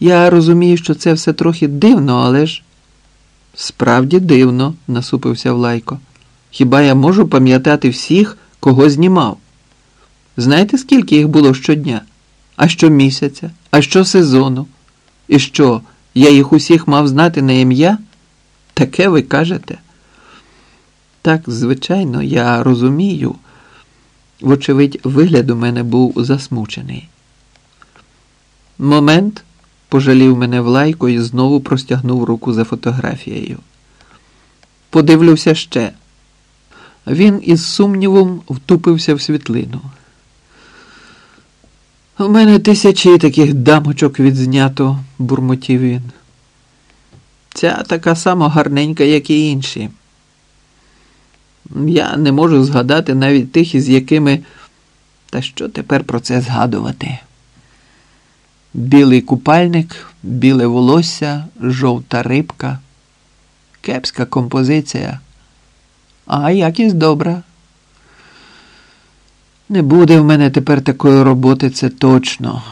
Я розумію, що це все трохи дивно, але ж. Справді дивно, насупився Влайко. Хіба я можу пам'ятати всіх, кого знімав? Знаєте, скільки їх було щодня? А щомісяця? А щосезону? І що, я їх усіх мав знати на ім'я? Таке ви кажете? Так, звичайно, я розумію. Вочевидь, вигляд у мене був засмучений. Момент пожалів мене Влайко і знову простягнув руку за фотографією. Подивлюся ще. Він із сумнівом втупився в світлину. У мене тисячі таких дамочок відзнято, бурмотів він. Ця така сама гарненька, як і інші. Я не можу згадати навіть тих, із якими. Та що тепер про це згадувати? Білий купальник, біле волосся, жовта рибка, кепська композиція, а якість добра. Не буде в мене тепер такої роботи, це точно.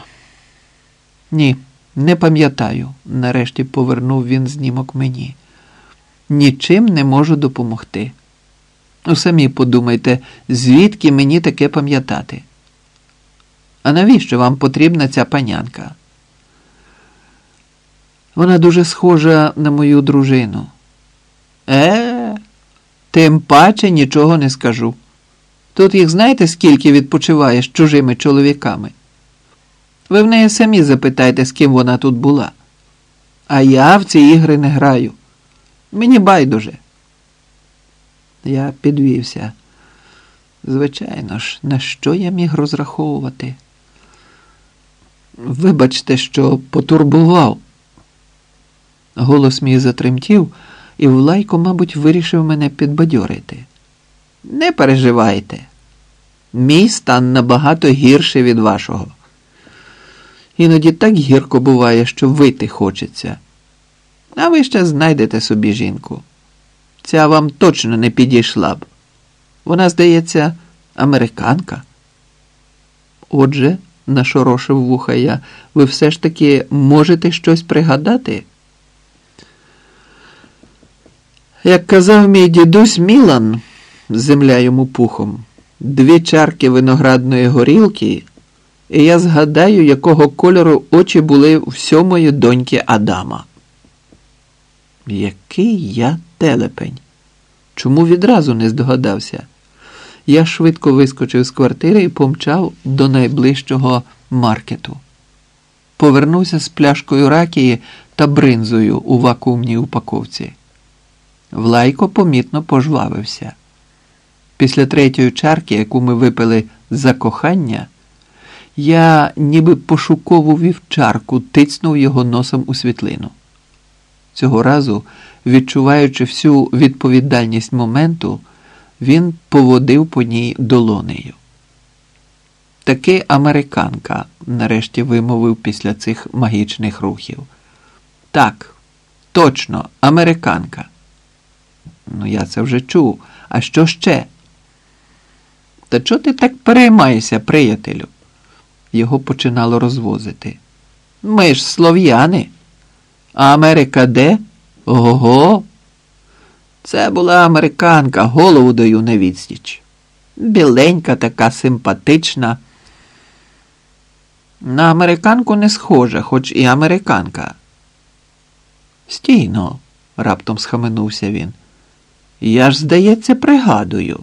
Ні, не пам'ятаю, нарешті повернув він знімок мені. Нічим не можу допомогти. Ну, самі подумайте, звідки мені таке пам'ятати? А навіщо вам потрібна ця панянка? Вона дуже схожа на мою дружину. Е, тим паче нічого не скажу. Тут їх знаєте, скільки відпочиває з чужими чоловіками? Ви в неї самі запитайте, з ким вона тут була. А я в ці ігри не граю. Мені байдуже. Я підвівся. Звичайно ж, на що я міг розраховувати? Вибачте, що потурбував. Голос мій затремтів, і Влайко, мабуть, вирішив мене підбадьорити. Не переживайте. Мій стан набагато гірший від вашого. Іноді так гірко буває, що вити хочеться. А ви ще знайдете собі жінку. Ця вам точно не підійшла б. Вона, здається, американка. Отже, нашорошив вуха я, ви все ж таки можете щось пригадати? Як казав мій дідусь Мілан, земля йому пухом, дві чарки виноградної горілки, і я згадаю, якого кольору очі були в сьомої доньки Адама. Який я телепень? Чому відразу не здогадався? Я швидко вискочив з квартири і помчав до найближчого маркету. Повернувся з пляшкою ракії та бринзою у вакуумній упаковці. Влайко помітно пожвавився. Після третьої чарки, яку ми випили за кохання, я ніби пошукову вівчарку тицнув його носом у світлину. Цього разу, відчуваючи всю відповідальність моменту, він поводив по ній долонею. Таки американка, нарешті вимовив після цих магічних рухів. Так, точно, американка. Ну, я це вже чув. А що ще? Та чого ти так переймаєшся, приятелю? Його починало розвозити. Ми ж слов'яни. А Америка де? Ого. Це була американка, голову даю на відстіч. Біленька, така симпатична. На американку не схожа, хоч і американка. Стійно, раптом схаменувся він. Я ж, здається, пригадую.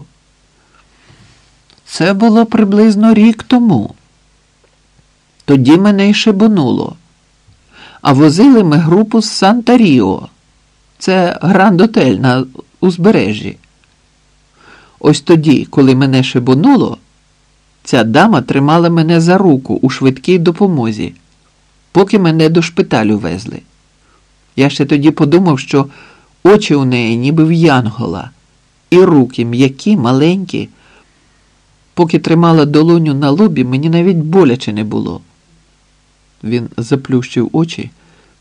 Це було приблизно рік тому. Тоді мене й шибонуло. А возили ми групу з Санта Ріо. Це гранд-отель на узбережжі. Ось тоді, коли мене шибонуло, ця дама тримала мене за руку у швидкій допомозі, поки мене до шпиталю везли. Я ще тоді подумав, що очі у неї ніби в янгола, і руки м'які, маленькі. Поки тримала долоню на лобі, мені навіть боляче не було. Він заплющив очі,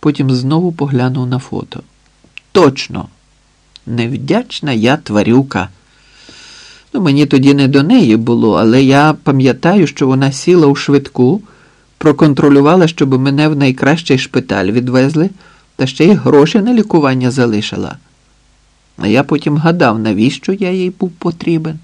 потім знову поглянув на фото. Точно, невдячна я тварюка. Ну, мені тоді не до неї було, але я пам'ятаю, що вона сіла у швидку, Проконтролювала, щоб мене в найкращий шпиталь відвезли, та ще й гроші на лікування залишила. А я потім гадав, навіщо я їй був потрібен.